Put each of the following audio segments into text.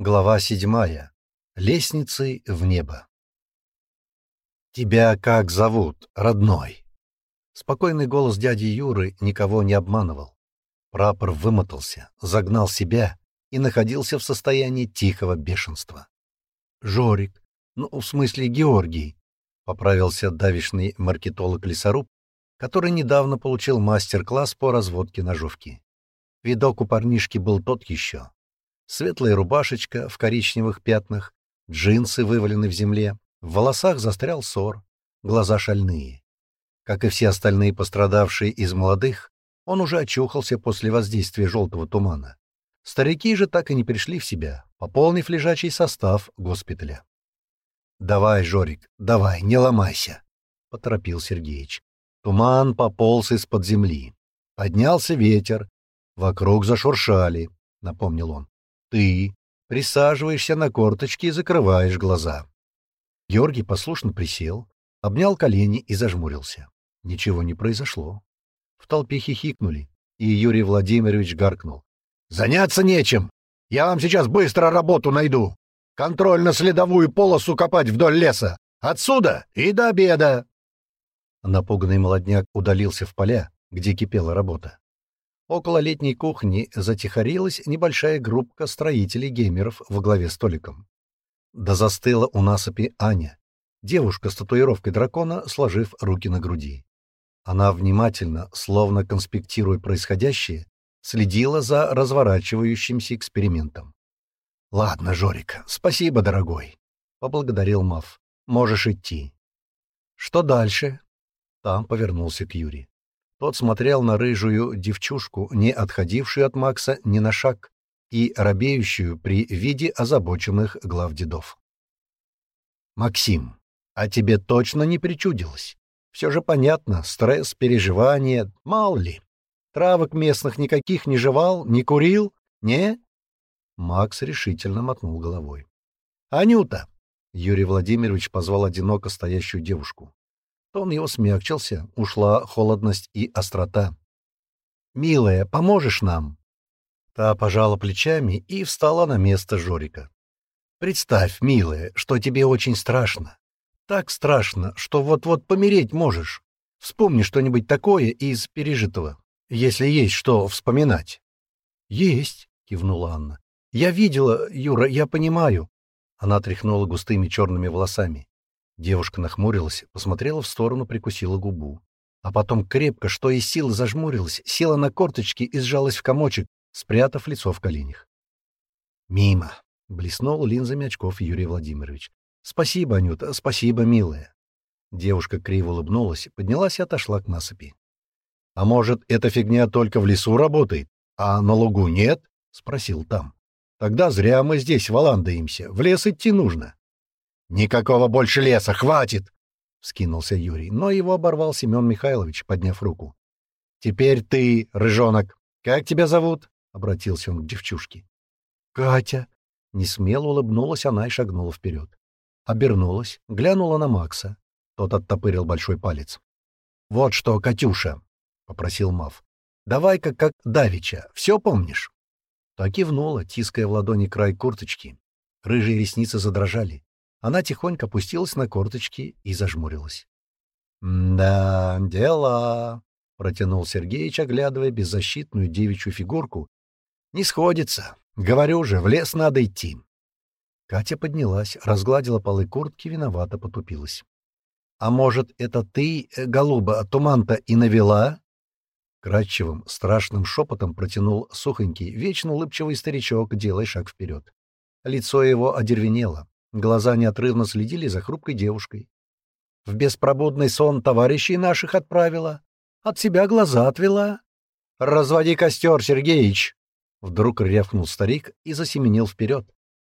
Глава седьмая. Лестницы в небо. «Тебя как зовут, родной?» Спокойный голос дяди Юры никого не обманывал. Прапор вымотался, загнал себя и находился в состоянии тихого бешенства. «Жорик, ну, в смысле Георгий», — поправился давишний маркетолог-лесоруб, который недавно получил мастер-класс по разводке ножовки. Видок у парнишки был тот еще, Светлая рубашечка в коричневых пятнах, джинсы вывалены в земле, в волосах застрял сор, глаза шальные. Как и все остальные пострадавшие из молодых, он уже очухался после воздействия желтого тумана. Старики же так и не пришли в себя, пополнив лежачий состав госпиталя. «Давай, Жорик, давай, не ломайся!» — поторопил Сергеич. Туман пополз из-под земли. Поднялся ветер. Вокруг зашуршали, — напомнил он. Ты присаживаешься на корточки и закрываешь глаза. Георгий послушно присел, обнял колени и зажмурился. Ничего не произошло. В толпе хихикнули, и Юрий Владимирович гаркнул. «Заняться нечем! Я вам сейчас быстро работу найду! Контрольно-следовую полосу копать вдоль леса! Отсюда и до обеда!» Напуганный молодняк удалился в поля, где кипела работа. Около летней кухни затихарилась небольшая группка строителей-геймеров во главе с Толиком. Да застыла у насыпи Аня, девушка с татуировкой дракона, сложив руки на груди. Она внимательно, словно конспектируя происходящее, следила за разворачивающимся экспериментом. «Ладно, Жорик, спасибо, дорогой», — поблагодарил Мав. «Можешь идти». «Что дальше?» Там повернулся к Юре. Тот смотрел на рыжую девчушку, не отходившую от Макса ни на шаг, и робеющую при виде озабоченных глав дедов. «Максим, а тебе точно не причудилось? Все же понятно, стресс, переживания, мало ли. Травок местных никаких не жевал, не курил, не?» Макс решительно мотнул головой. «Анюта!» — Юрий Владимирович позвал одиноко стоящую девушку. Тон его смягчился, ушла холодность и острота. «Милая, поможешь нам?» Та пожала плечами и встала на место Жорика. «Представь, милая, что тебе очень страшно. Так страшно, что вот-вот помереть можешь. Вспомни что-нибудь такое из пережитого, если есть что вспоминать». «Есть», — кивнула Анна. «Я видела, Юра, я понимаю». Она тряхнула густыми черными волосами. Девушка нахмурилась, посмотрела в сторону, прикусила губу. А потом крепко, что из силы, зажмурилась, села на корточки и сжалась в комочек, спрятав лицо в коленях. «Мимо!» — блеснул линзами очков Юрий Владимирович. «Спасибо, Анюта, спасибо, милая!» Девушка криво улыбнулась, поднялась и отошла к насыпи. «А может, эта фигня только в лесу работает, а на лугу нет?» — спросил там. «Тогда зря мы здесь валандаемся, в лес идти нужно!» «Никакого больше леса! Хватит!» — вскинулся Юрий, но его оборвал Семен Михайлович, подняв руку. «Теперь ты, Рыжонок, как тебя зовут?» — обратился он к девчушке. «Катя!» — несмело улыбнулась она и шагнула вперед. Обернулась, глянула на Макса. Тот оттопырил большой палец. «Вот что, Катюша!» — попросил Мав. «Давай-ка как Давича, все помнишь?» Так и тиская в ладони край курточки. Рыжие ресницы задрожали. Она тихонько опустилась на корточки и зажмурилась. «Да, дела», — протянул Сергеич, оглядывая беззащитную девичью фигурку. «Не сходится. Говорю же, в лес надо идти». Катя поднялась, разгладила полы куртки, виновато потупилась. «А может, это ты, э, голуба, туман-то и навела?» Кратчевым, страшным шепотом протянул сухонький, вечно улыбчивый старичок, делая шаг вперед. Лицо его одервенело, Глаза неотрывно следили за хрупкой девушкой. В беспробудный сон товарищей наших отправила, от себя глаза отвела. «Разводи костер, Сергеич!» Вдруг рявкнул старик и засеменил вперед.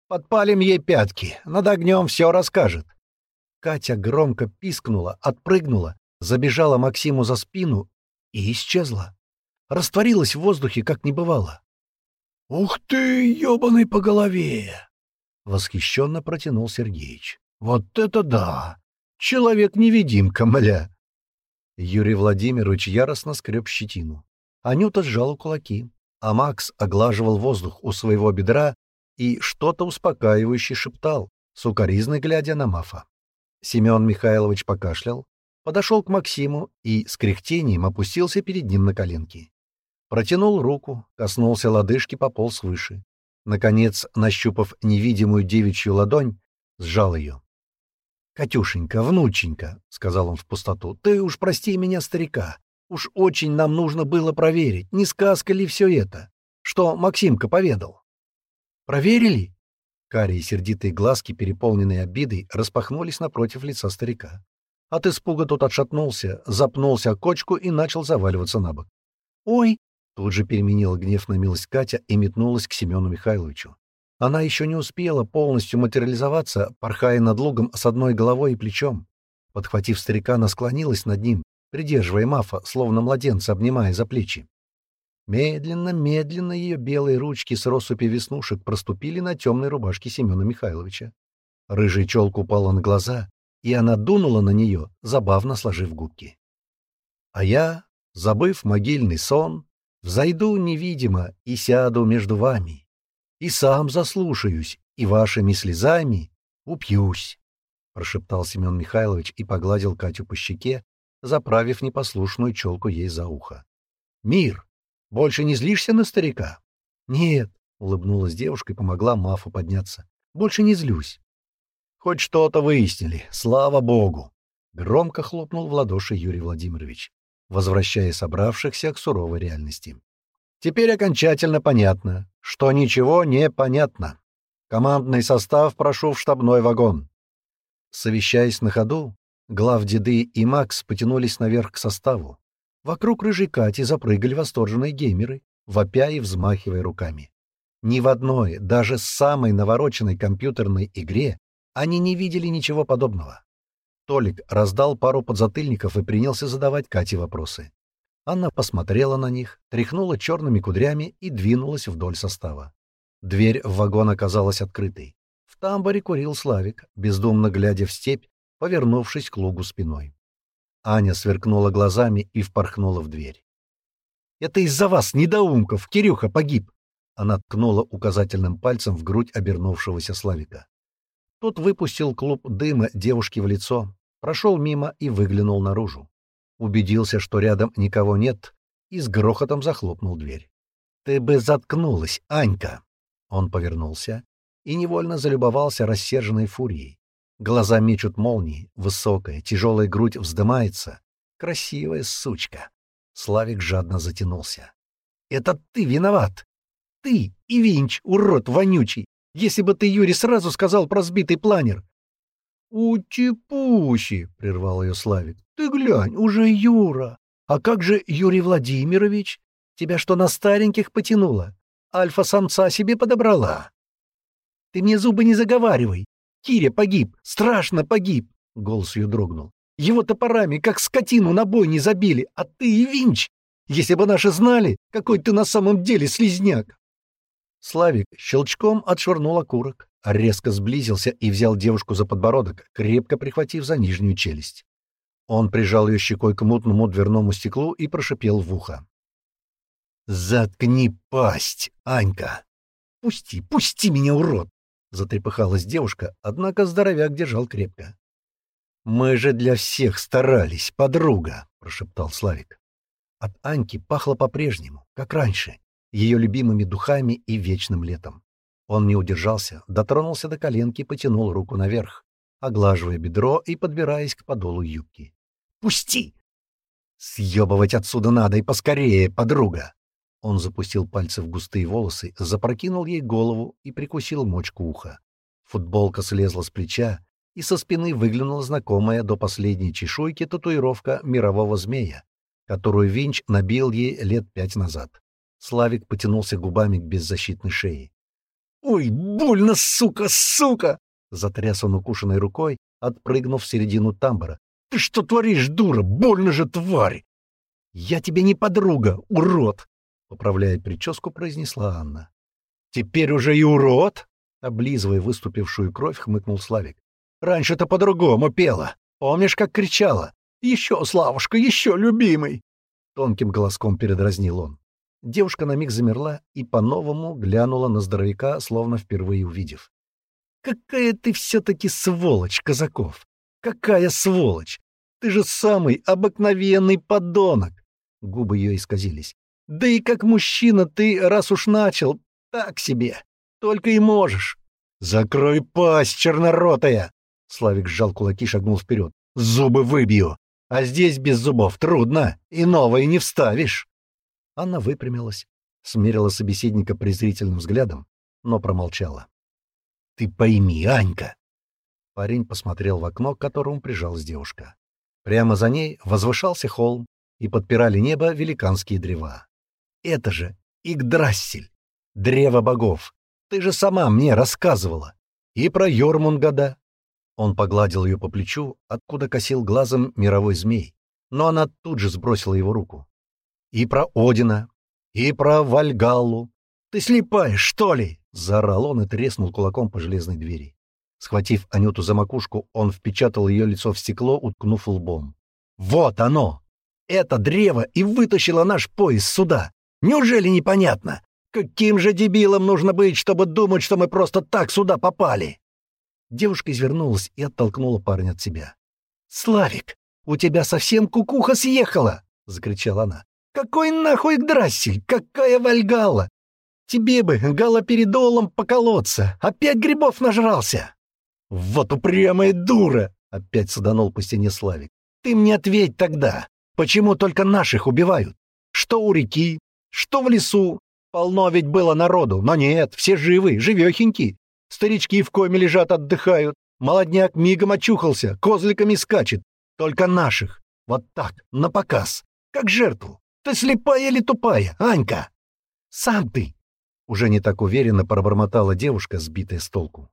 «Подпалим ей пятки, над огнем все расскажет». Катя громко пискнула, отпрыгнула, забежала Максиму за спину и исчезла. Растворилась в воздухе, как не бывало. «Ух ты, ебаный по голове!» — восхищенно протянул Сергеич. «Вот это да! Человек-невидимка, мля!» Юрий Владимирович яростно скреб щетину. Анюта сжала кулаки, а Макс оглаживал воздух у своего бедра и что-то успокаивающе шептал, сукоризно глядя на Мафа. Семен Михайлович покашлял, подошел к Максиму и с кряхтением опустился перед ним на коленки. Протянул руку, коснулся лодыжки, пополз выше. Наконец, нащупав невидимую девичью ладонь, сжал ее. «Катюшенька, внученька», — сказал он в пустоту, — «ты уж прости меня, старика. Уж очень нам нужно было проверить, не сказка ли все это, что Максимка поведал». «Проверили?» Карие сердитые глазки, переполненные обидой, распахнулись напротив лица старика. От испуга тот отшатнулся, запнулся о кочку и начал заваливаться на бок. «Ой!» Тут же переменила гнев на милость Катя и метнулась к Семену Михайловичу. Она еще не успела полностью материализоваться, порхая над лугом с одной головой и плечом. Подхватив старика, она склонилась над ним, придерживая Мафа, словно младенца, обнимая за плечи. Медленно, медленно ее белые ручки с россыпи веснушек проступили на темной рубашке Семена Михайловича. Рыжая челка упала на глаза, и она дунула на нее, забавно сложив губки. А я, забыв могильный сон, Взойду невидимо и сяду между вами, и сам заслушаюсь, и вашими слезами упьюсь, — прошептал Семен Михайлович и погладил Катю по щеке, заправив непослушную челку ей за ухо. — Мир, больше не злишься на старика? — Нет, — улыбнулась девушка и помогла Мафу подняться. — Больше не злюсь. — Хоть что-то выяснили, слава богу! — громко хлопнул в ладоши Юрий Владимирович возвращая собравшихся к суровой реальности. Теперь окончательно понятно, что ничего не понятно. Командный состав прошел в штабной вагон. Совещаясь на ходу, глав деды и Макс потянулись наверх к составу. Вокруг рыжей Кати запрыгали восторженные геймеры, вопя и взмахивая руками. Ни в одной, даже самой навороченной компьютерной игре они не видели ничего подобного. Толик раздал пару подзатыльников и принялся задавать Кате вопросы. Анна посмотрела на них, тряхнула черными кудрями и двинулась вдоль состава. Дверь в вагон оказалась открытой. В тамбуре курил Славик, бездумно глядя в степь, повернувшись к лугу спиной. Аня сверкнула глазами и впорхнула в дверь. «Это из-за вас, недоумков! Кирюха погиб!» Она ткнула указательным пальцем в грудь обернувшегося Славика. Тот выпустил клуб дыма девушке в лицо, прошел мимо и выглянул наружу. Убедился, что рядом никого нет, и с грохотом захлопнул дверь. «Ты бы заткнулась, Анька!» Он повернулся и невольно залюбовался рассерженной фурией. Глаза мечут молнии, высокая, тяжелая грудь вздымается. Красивая сучка. Славик жадно затянулся. «Это ты виноват! Ты и Винч, урод вонючий! Если бы ты Юре сразу сказал про сбитый планер, «Утипуси!» — прервал ее Славик. «Ты глянь, уже Юра! А как же Юрий Владимирович? Тебя что, на стареньких потянуло? Альфа-самца себе подобрала!» «Ты мне зубы не заговаривай! Киря погиб! Страшно погиб!» — голос ее дрогнул. «Его топорами, как скотину, на бой не забили, а ты и винч! Если бы наши знали, какой ты на самом деле слизняк!» Славик щелчком отшвырнул окурок резко сблизился и взял девушку за подбородок, крепко прихватив за нижнюю челюсть. Он прижал ее щекой к мутному дверному стеклу и прошипел в ухо. «Заткни пасть, Анька! Пусти, пусти меня, урод!» Затрепыхалась девушка, однако здоровяк держал крепко. «Мы же для всех старались, подруга!» — прошептал Славик. От Аньки пахло по-прежнему, как раньше, ее любимыми духами и вечным летом. Он не удержался, дотронулся до коленки потянул руку наверх, оглаживая бедро и подбираясь к подолу юбки. «Пусти!» «Съебывать отсюда надо и поскорее, подруга!» Он запустил пальцы в густые волосы, запрокинул ей голову и прикусил мочку уха. Футболка слезла с плеча, и со спины выглянула знакомая до последней чешуйки татуировка мирового змея, которую Винч набил ей лет пять назад. Славик потянулся губами к беззащитной шее. «Ой, больно, сука, сука!» — затряс он укушенной рукой, отпрыгнув в середину тамбора. «Ты что творишь, дура? Больно же, тварь!» «Я тебе не подруга, урод!» — поправляя прическу, произнесла Анна. «Теперь уже и урод?» — облизывая выступившую кровь, хмыкнул Славик. «Раньше-то по-другому пела. Помнишь, как кричала? Еще, Славушка, еще, любимый!» Тонким голоском передразнил он. Девушка на миг замерла и по-новому глянула на здоровяка, словно впервые увидев. «Какая ты все-таки сволочь, Казаков! Какая сволочь! Ты же самый обыкновенный подонок!» Губы ее исказились. «Да и как мужчина ты, раз уж начал, так себе! Только и можешь!» «Закрой пасть, черноротая!» Славик сжал кулаки и шагнул вперед. «Зубы выбью! А здесь без зубов трудно, и новые не вставишь!» Анна выпрямилась, смерила собеседника презрительным взглядом, но промолчала. «Ты пойми, Анька!» Парень посмотрел в окно, к которому прижалась девушка. Прямо за ней возвышался холм, и подпирали небо великанские древа. «Это же Игдрассель! Древо богов! Ты же сама мне рассказывала! И про Йормунгада!» Он погладил ее по плечу, откуда косил глазом мировой змей, но она тут же сбросила его руку и про Одина, и про Вальгаллу. «Ты слепаешь, что ли?» — заорал он и треснул кулаком по железной двери. Схватив Анюту за макушку, он впечатал ее лицо в стекло, уткнув лбом. «Вот оно! Это древо и вытащило наш поезд сюда! Неужели непонятно? Каким же дебилом нужно быть, чтобы думать, что мы просто так сюда попали?» Девушка извернулась и оттолкнула парня от себя. «Славик, у тебя совсем кукуха съехала!» — закричала она. Какой нахуй Гдрассель? Какая Вальгала? Тебе бы галоперидолом поколоться. Опять грибов нажрался. Вот упрямая дура! Опять саданул по стене Славик. Ты мне ответь тогда, почему только наших убивают? Что у реки, что в лесу? Полно ведь было народу, но нет, все живы, живехеньки. Старички в коме лежат, отдыхают. Молодняк мигом очухался, козликами скачет. Только наших. Вот так, на показ. Как жертву. Ты слепая или тупая, Анька? Сам ты!» Уже не так уверенно пробормотала девушка, сбитая с толку.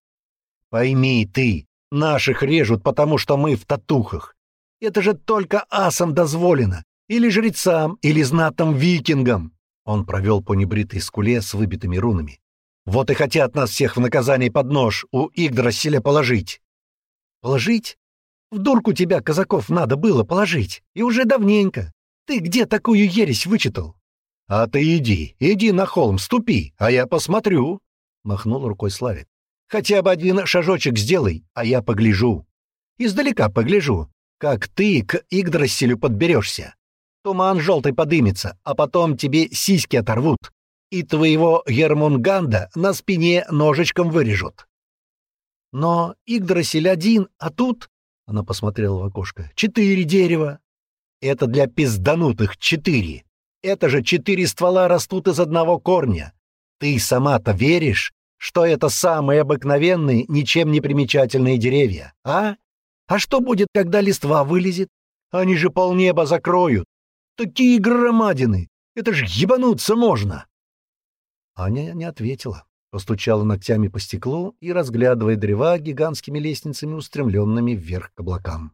«Пойми ты, наших режут, потому что мы в татухах. Это же только асам дозволено, или жрецам, или знатным викингам!» Он провел по небритой скуле с выбитыми рунами. «Вот и хотят нас всех в наказание под нож у Игдрасиля положить!» «Положить? В дурку тебя, казаков, надо было положить, и уже давненько. Ты где такую ересь вычитал? А ты иди, иди на холм, ступи, а я посмотрю, махнул рукой Славик. Хотя бы один шажочек сделай, а я погляжу. Издалека погляжу, как ты к Игдрасилю подберешься. Туман желтый подымется, а потом тебе сиськи оторвут, и твоего Гермунганда на спине ножечком вырежут. Но Игдрасиль один, а тут... Она посмотрела в окошко. «Четыре дерева!» Это для пизданутых четыре. Это же четыре ствола растут из одного корня. Ты сама-то веришь, что это самые обыкновенные, ничем не примечательные деревья, а? А что будет, когда листва вылезет? Они же полнеба закроют. Такие громадины! Это ж ебануться можно!» Аня не ответила, постучала ногтями по стеклу и разглядывая древа гигантскими лестницами, устремленными вверх к облакам.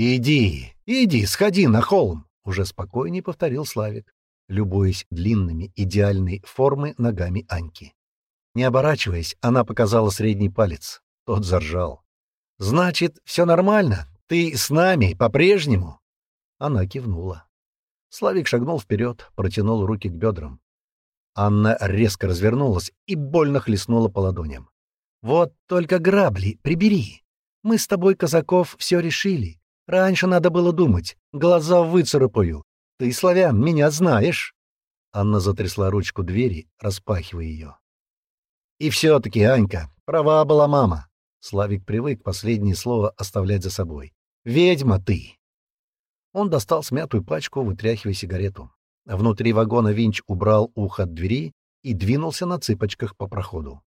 «Иди, иди, сходи на холм!» — уже спокойнее повторил Славик, любуясь длинными идеальной формы ногами Аньки. Не оборачиваясь, она показала средний палец. Тот заржал. «Значит, все нормально? Ты с нами по-прежнему?» Она кивнула. Славик шагнул вперед, протянул руки к бедрам. Анна резко развернулась и больно хлестнула по ладоням. «Вот только грабли прибери. Мы с тобой, казаков, все решили. Раньше надо было думать. Глаза выцарапаю. Ты, славян, меня знаешь!» Анна затрясла ручку двери, распахивая ее. «И все-таки, Анька, права была мама!» Славик привык последнее слово оставлять за собой. «Ведьма ты!» Он достал смятую пачку, вытряхивая сигарету. Внутри вагона Винч убрал ухо от двери и двинулся на цыпочках по проходу.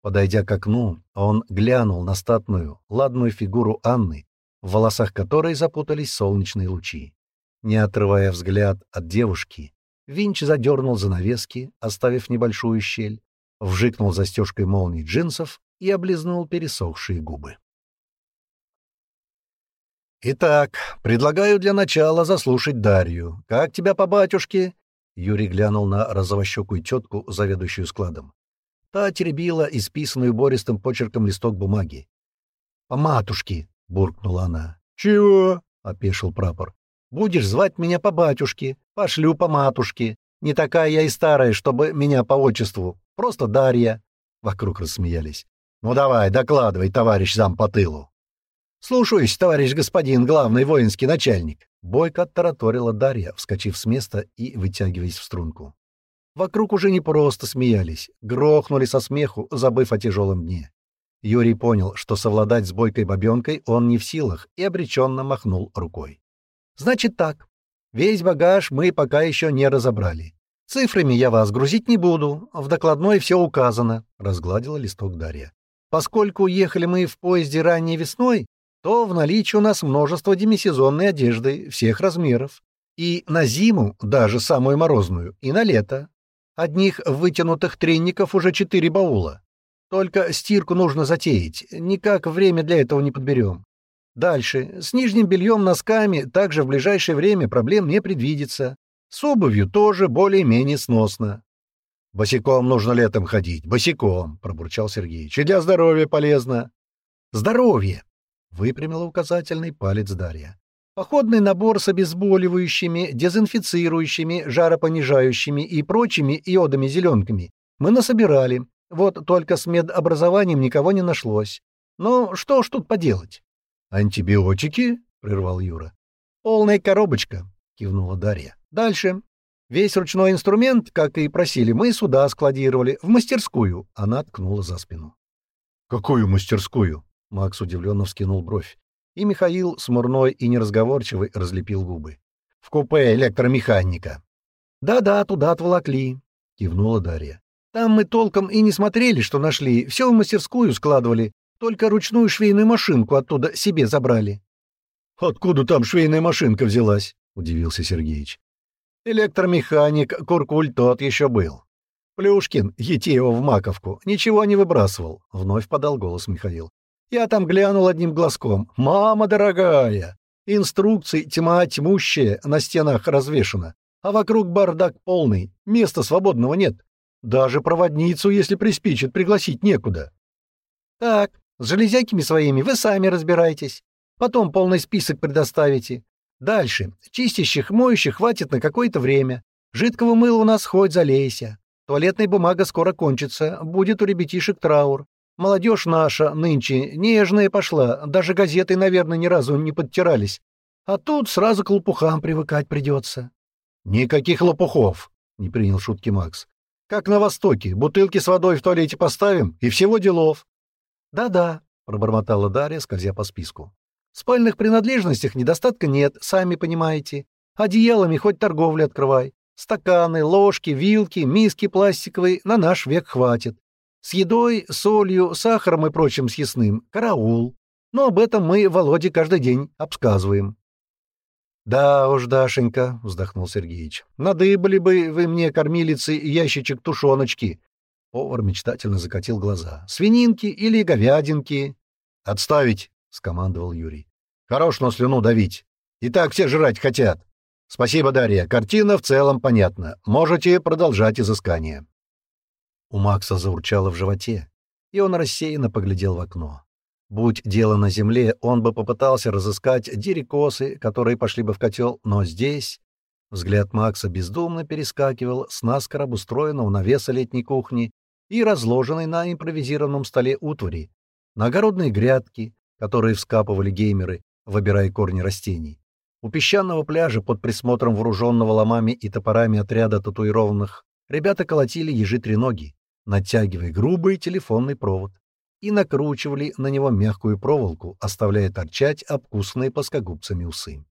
Подойдя к окну, он глянул на статную, ладную фигуру Анны, в волосах которой запутались солнечные лучи. Не отрывая взгляд от девушки, Винч задернул занавески, оставив небольшую щель, вжикнул застежкой молнии джинсов и облизнул пересохшие губы. «Итак, предлагаю для начала заслушать Дарью. Как тебя по батюшке?» Юрий глянул на розовощекую тетку, заведующую складом. Та теребила исписанную бористым почерком листок бумаги. «По матушке!» буркнула она. «Чего?» — опешил прапор. «Будешь звать меня по батюшке, пошлю по матушке. Не такая я и старая, чтобы меня по отчеству. Просто Дарья». Вокруг рассмеялись. «Ну давай, докладывай, товарищ зам по тылу». «Слушаюсь, товарищ господин, главный воинский начальник!» Бойко оттараторила Дарья, вскочив с места и вытягиваясь в струнку. Вокруг уже не просто смеялись, грохнули со смеху, забыв о тяжелом дне. Юрий понял, что совладать с бойкой бабенкой он не в силах, и обреченно махнул рукой. «Значит так. Весь багаж мы пока еще не разобрали. Цифрами я вас грузить не буду, в докладной все указано», — разгладила листок Дарья. «Поскольку ехали мы в поезде ранней весной, то в наличии у нас множество демисезонной одежды всех размеров. И на зиму, даже самую морозную, и на лето. Одних вытянутых тренников уже четыре баула. Только стирку нужно затеять, никак время для этого не подберем. Дальше. С нижним бельем, носками также в ближайшее время проблем не предвидится. С обувью тоже более-менее сносно. «Босиком нужно летом ходить, босиком», — пробурчал Сергеич. «И для здоровья полезно». «Здоровье!» — выпрямила указательный палец Дарья. «Походный набор с обезболивающими, дезинфицирующими, жаропонижающими и прочими иодами-зеленками мы насобирали, вот только с медобразованием никого не нашлось. Ну, что ж тут поделать? «Антибиотики?» — прервал Юра. «Полная коробочка», — кивнула Дарья. «Дальше. Весь ручной инструмент, как и просили, мы сюда складировали, в мастерскую». Она ткнула за спину. «Какую мастерскую?» — Макс удивленно вскинул бровь. И Михаил, смурной и неразговорчивый, разлепил губы. «В купе электромеханика». «Да-да, туда отволокли», — кивнула Дарья. Там мы толком и не смотрели, что нашли, все в мастерскую складывали, только ручную швейную машинку оттуда себе забрали. «Откуда там швейная машинка взялась?» — удивился Сергеич. «Электромеханик Куркуль тот еще был. Плюшкин, ети его в маковку, ничего не выбрасывал», — вновь подал голос Михаил. «Я там глянул одним глазком. Мама дорогая! Инструкции тьма тьмущая на стенах развешена, а вокруг бардак полный, места свободного нет. Даже проводницу, если приспичит, пригласить некуда. Так, с железяками своими вы сами разбираетесь. Потом полный список предоставите. Дальше. Чистящих, моющих хватит на какое-то время. Жидкого мыла у нас хоть залейся. Туалетная бумага скоро кончится, будет у ребятишек траур. Молодежь наша нынче нежная пошла, даже газеты, наверное, ни разу не подтирались. А тут сразу к лопухам привыкать придется. — Никаких лопухов, — не принял шутки Макс. Как на Востоке, бутылки с водой в туалете поставим, и всего делов. Да-да, — пробормотала Дарья, скользя по списку. — В спальных принадлежностях недостатка нет, сами понимаете. Одеялами хоть торговлю открывай. Стаканы, ложки, вилки, миски пластиковые на наш век хватит. С едой, солью, сахаром и прочим съестным — караул. Но об этом мы Володе каждый день обсказываем. «Да уж, Дашенька», — вздохнул Сергеич, — «надыбали бы вы мне, кормилицы, ящичек тушеночки». Повар мечтательно закатил глаза. «Свининки или говядинки?» «Отставить», — скомандовал Юрий. «Хорош на слюну давить. И так все жрать хотят». «Спасибо, Дарья. Картина в целом понятна. Можете продолжать изыскание». У Макса заурчало в животе, и он рассеянно поглядел в окно. Будь дело на земле, он бы попытался разыскать дерекосы, которые пошли бы в котел, но здесь... Взгляд Макса бездумно перескакивал с наскоро обустроенного навеса летней кухни и разложенной на импровизированном столе утвари, на огородные грядки, которые вскапывали геймеры, выбирая корни растений. У песчаного пляжа под присмотром вооруженного ломами и топорами отряда татуированных ребята колотили ежи треноги, натягивая грубый телефонный провод и накручивали на него мягкую проволоку, оставляя торчать обкусанные плоскогубцами усы.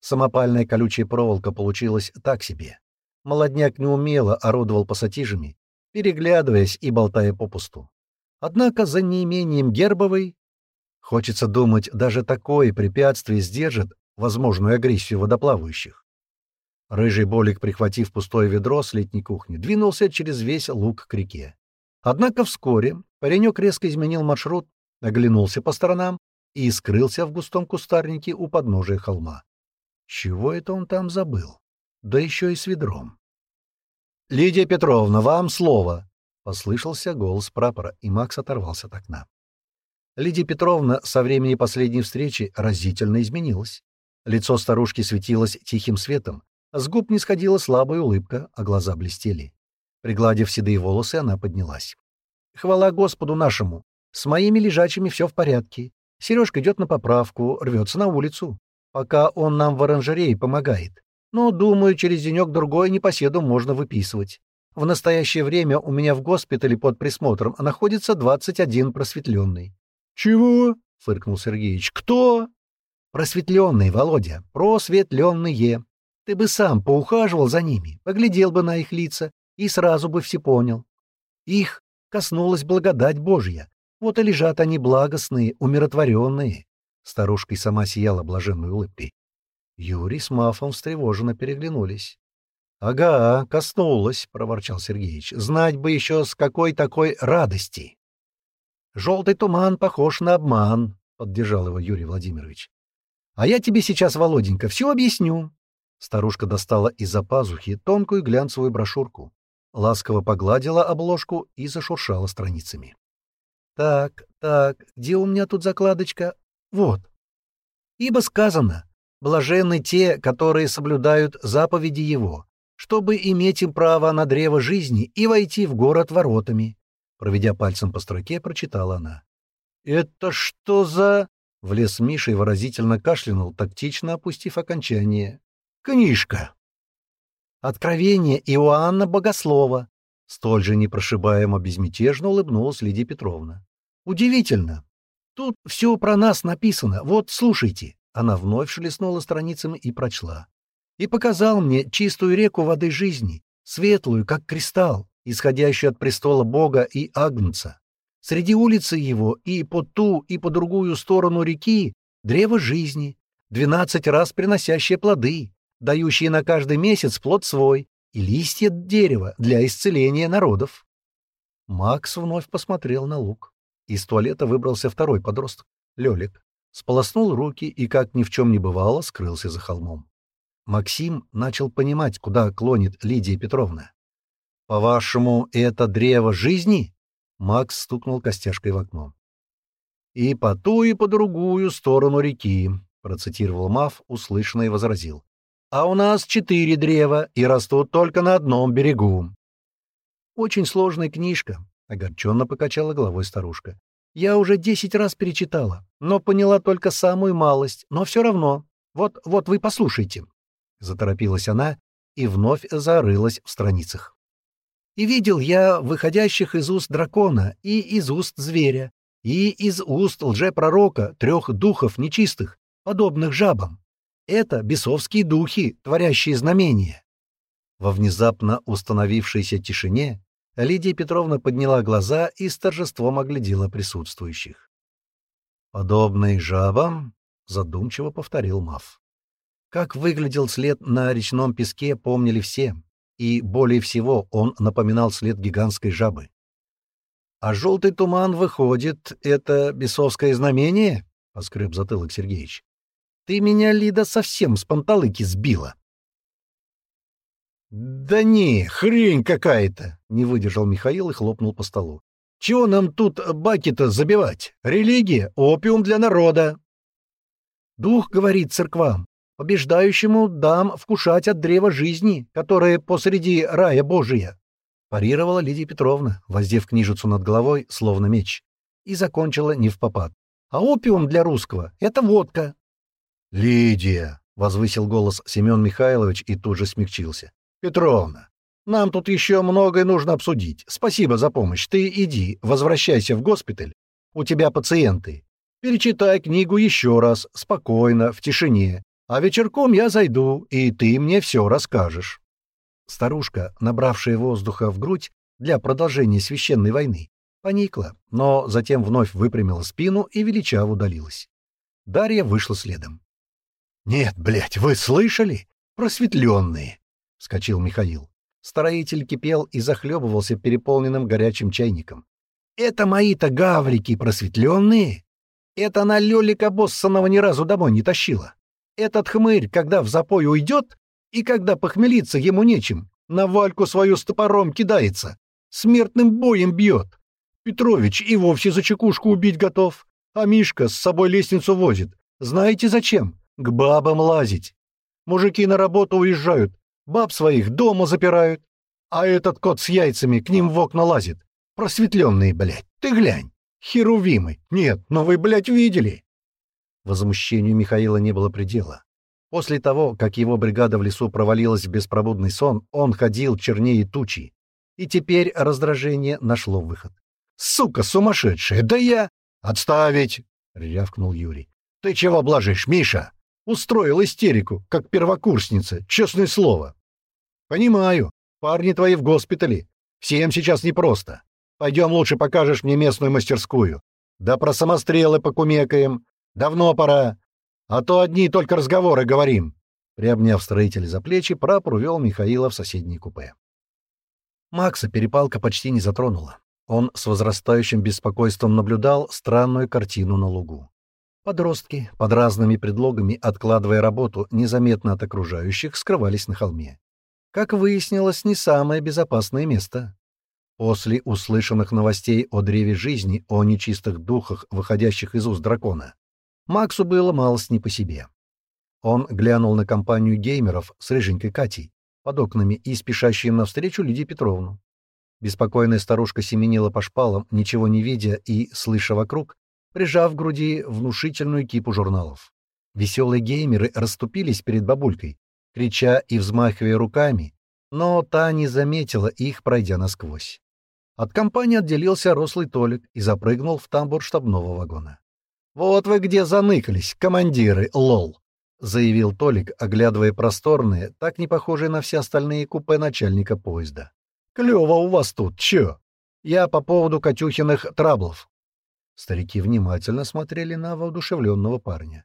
Самопальная колючая проволока получилась так себе. Молодняк неумело орудовал пассатижами, переглядываясь и болтая попусту. Однако за неимением Гербовой, хочется думать, даже такое препятствие сдержит возможную агрессию водоплавающих. Рыжий Болик, прихватив пустое ведро с летней кухни, двинулся через весь луг к реке. Однако вскоре паренек резко изменил маршрут, оглянулся по сторонам и скрылся в густом кустарнике у подножия холма. Чего это он там забыл? Да еще и с ведром. — Лидия Петровна, вам слово! — послышался голос прапора, и Макс оторвался от окна. Лидия Петровна со времени последней встречи разительно изменилась. Лицо старушки светилось тихим светом, с губ не сходила слабая улыбка, а глаза блестели. Пригладив седые волосы, она поднялась. «Хвала Господу нашему! С моими лежачими все в порядке. Сережка идет на поправку, рвется на улицу. Пока он нам в оранжерее помогает. Но, думаю, через денек-другой непоседу можно выписывать. В настоящее время у меня в госпитале под присмотром находится 21 просветленный». «Чего?» — фыркнул Сергеич. «Кто?» «Просветленные, Володя, просветленные. Ты бы сам поухаживал за ними, поглядел бы на их лица, и сразу бы все понял. Их коснулась благодать Божья. Вот и лежат они благостные, умиротворенные. Старушка и сама сияла блаженной улыбкой. Юрий с Мафом встревоженно переглянулись. — Ага, коснулась, — проворчал Сергеич. — Знать бы еще, с какой такой радости. — Желтый туман похож на обман, — поддержал его Юрий Владимирович. — А я тебе сейчас, Володенька, все объясню. Старушка достала из-за пазухи тонкую глянцевую брошюрку ласково погладила обложку и зашуршала страницами. «Так, так, где у меня тут закладочка? Вот. Ибо сказано, блаженны те, которые соблюдают заповеди его, чтобы иметь им право на древо жизни и войти в город воротами». Проведя пальцем по строке, прочитала она. «Это что за...» — влез Миша и выразительно кашлянул, тактично опустив окончание. «Книжка!» Откровение Иоанна Богослова, столь же непрошибаемо безмятежно улыбнулась Лидия Петровна. Удивительно. Тут все про нас написано. Вот, слушайте. Она вновь шелестнула страницами и прочла. И показал мне чистую реку воды жизни, светлую, как кристалл, исходящую от престола Бога и Агнца. Среди улицы его и по ту, и по другую сторону реки древо жизни, двенадцать раз приносящее плоды, дающие на каждый месяц плод свой, и листья дерева для исцеления народов. Макс вновь посмотрел на лук. Из туалета выбрался второй подросток, Лёлик. Сполоснул руки и, как ни в чем не бывало, скрылся за холмом. Максим начал понимать, куда клонит Лидия Петровна. «По-вашему, это древо жизни?» Макс стукнул костяшкой в окно. «И по ту, и по другую сторону реки», — процитировал Мав, услышанно и возразил а у нас четыре древа и растут только на одном берегу. Очень сложная книжка, — огорченно покачала головой старушка. Я уже десять раз перечитала, но поняла только самую малость, но все равно. Вот, вот вы послушайте. Заторопилась она и вновь зарылась в страницах. И видел я выходящих из уст дракона и из уст зверя, и из уст лжепророка трех духов нечистых, подобных жабам. Это бесовские духи, творящие знамения. Во внезапно установившейся тишине Лидия Петровна подняла глаза и с торжеством оглядела присутствующих. «Подобные жабам», — задумчиво повторил Мав. Как выглядел след на речном песке, помнили все, и более всего он напоминал след гигантской жабы. «А желтый туман, выходит, это бесовское знамение?» — поскреб затылок Сергеевич. Ты меня, Лида, совсем с панталыки сбила. «Да не, хрень какая-то!» — не выдержал Михаил и хлопнул по столу. «Чего нам тут баки-то забивать? Религия — опиум для народа!» «Дух говорит церквам, побеждающему дам вкушать от древа жизни, которое посреди рая Божия!» Парировала Лидия Петровна, воздев книжицу над головой, словно меч, и закончила не в попад. «А опиум для русского — это водка!» «Лидия!» — возвысил голос Семен Михайлович и тут же смягчился. «Петровна, нам тут еще многое нужно обсудить. Спасибо за помощь. Ты иди, возвращайся в госпиталь. У тебя пациенты. Перечитай книгу еще раз, спокойно, в тишине. А вечерком я зайду, и ты мне все расскажешь». Старушка, набравшая воздуха в грудь для продолжения священной войны, поникла, но затем вновь выпрямила спину и величаво удалилась. Дарья вышла следом. «Нет, блядь, вы слышали? Просветленные!» — вскочил Михаил. Строитель кипел и захлебывался переполненным горячим чайником. «Это мои-то гаврики просветленные! Это она Лёлика Боссонова ни разу домой не тащила! Этот хмырь, когда в запой уйдет, и когда похмелиться ему нечем, на Вальку свою с топором кидается, смертным боем бьет! Петрович и вовсе за чекушку убить готов, а Мишка с собой лестницу возит. Знаете зачем? К бабам лазить. Мужики на работу уезжают, баб своих дома запирают. А этот кот с яйцами к ним в окна лазит. Просветленные, блядь, ты глянь. Херувимы. Нет, но вы, блядь, видели. Возмущению Михаила не было предела. После того, как его бригада в лесу провалилась в беспробудный сон, он ходил чернее тучи. И теперь раздражение нашло выход. «Сука сумасшедшая! Да я...» «Отставить!» — рявкнул Юрий. «Ты чего блажишь, Миша?» Устроил истерику, как первокурсница, честное слово. Понимаю, парни твои в госпитале. Всем сейчас непросто. Пойдем лучше покажешь мне местную мастерскую. Да про самострелы покумекаем. Давно пора. А то одни только разговоры говорим. Приобняв строителя за плечи, прапор увел Михаила в соседний купе. Макса перепалка почти не затронула. Он с возрастающим беспокойством наблюдал странную картину на лугу. Подростки, под разными предлогами откладывая работу, незаметно от окружающих, скрывались на холме. Как выяснилось, не самое безопасное место. После услышанных новостей о древе жизни, о нечистых духах, выходящих из уст дракона, Максу было малость не по себе. Он глянул на компанию геймеров с рыженькой Катей под окнами и спешащим навстречу Лидии Петровну. Беспокойная старушка семенила по шпалам, ничего не видя и, слыша вокруг, прижав к груди внушительную кипу журналов. Веселые геймеры расступились перед бабулькой, крича и взмахивая руками, но та не заметила их, пройдя насквозь. От компании отделился рослый Толик и запрыгнул в тамбур штабного вагона. «Вот вы где заныкались, командиры, лол!» — заявил Толик, оглядывая просторные, так не похожие на все остальные купе начальника поезда. Клево у вас тут, чё? Я по поводу Катюхиных траблов. Старики внимательно смотрели на воодушевленного парня.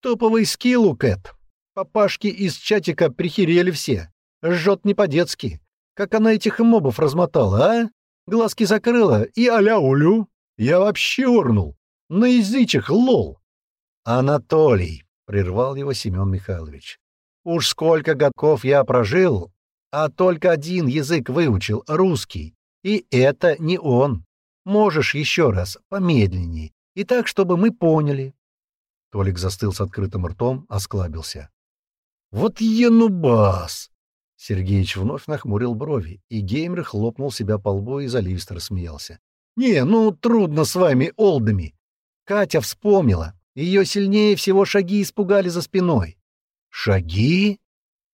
«Топовый скилл у Кэт! Папашки из чатика прихерели все. Жжет не по-детски. Как она этих мобов размотала, а? Глазки закрыла и аля улю. Я вообще урнул. На язычах, лол!» «Анатолий!» — прервал его Семен Михайлович. «Уж сколько годков я прожил, а только один язык выучил — русский. И это не он. Можешь еще раз, помедленней, и так, чтобы мы поняли». Толик застыл с открытым ртом, осклабился. «Вот енубас!» Сергеич вновь нахмурил брови, и Геймер хлопнул себя по лбу и заливисто рассмеялся. «Не, ну трудно с вами, олдами!» Катя вспомнила. Ее сильнее всего шаги испугали за спиной. «Шаги?»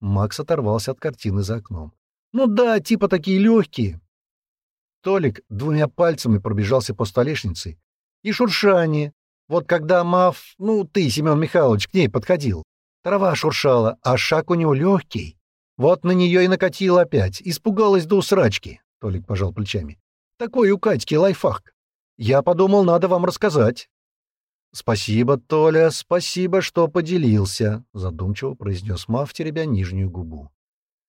Макс оторвался от картины за окном. «Ну да, типа такие легкие. Толик двумя пальцами пробежался по столешнице. И шуршание. Вот когда Мав, ну ты, Семен Михайлович, к ней подходил, трава шуршала, а шаг у него легкий. Вот на нее и накатил опять. Испугалась до усрачки. Толик пожал плечами. Такой у Катьки лайфхак. Я подумал, надо вам рассказать. «Спасибо, Толя, спасибо, что поделился», — задумчиво произнес Мав, теребя нижнюю губу.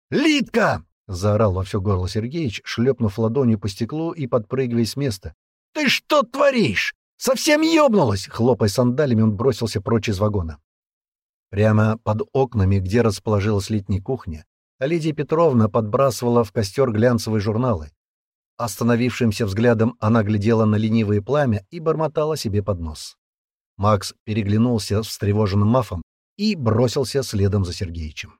«Литка!» Заорал во все горло Сергеич, шлепнув ладонью по стеклу и подпрыгивая с места. «Ты что творишь? Совсем ёбнулась!» Хлопая сандалями, он бросился прочь из вагона. Прямо под окнами, где расположилась летняя кухня, Лидия Петровна подбрасывала в костер глянцевые журналы. Остановившимся взглядом она глядела на ленивое пламя и бормотала себе под нос. Макс переглянулся с встревоженным мафом и бросился следом за Сергеичем.